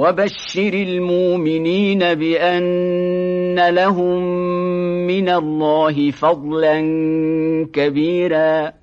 وبشر المؤمنين بأن لهم من الله فضلا كبيراً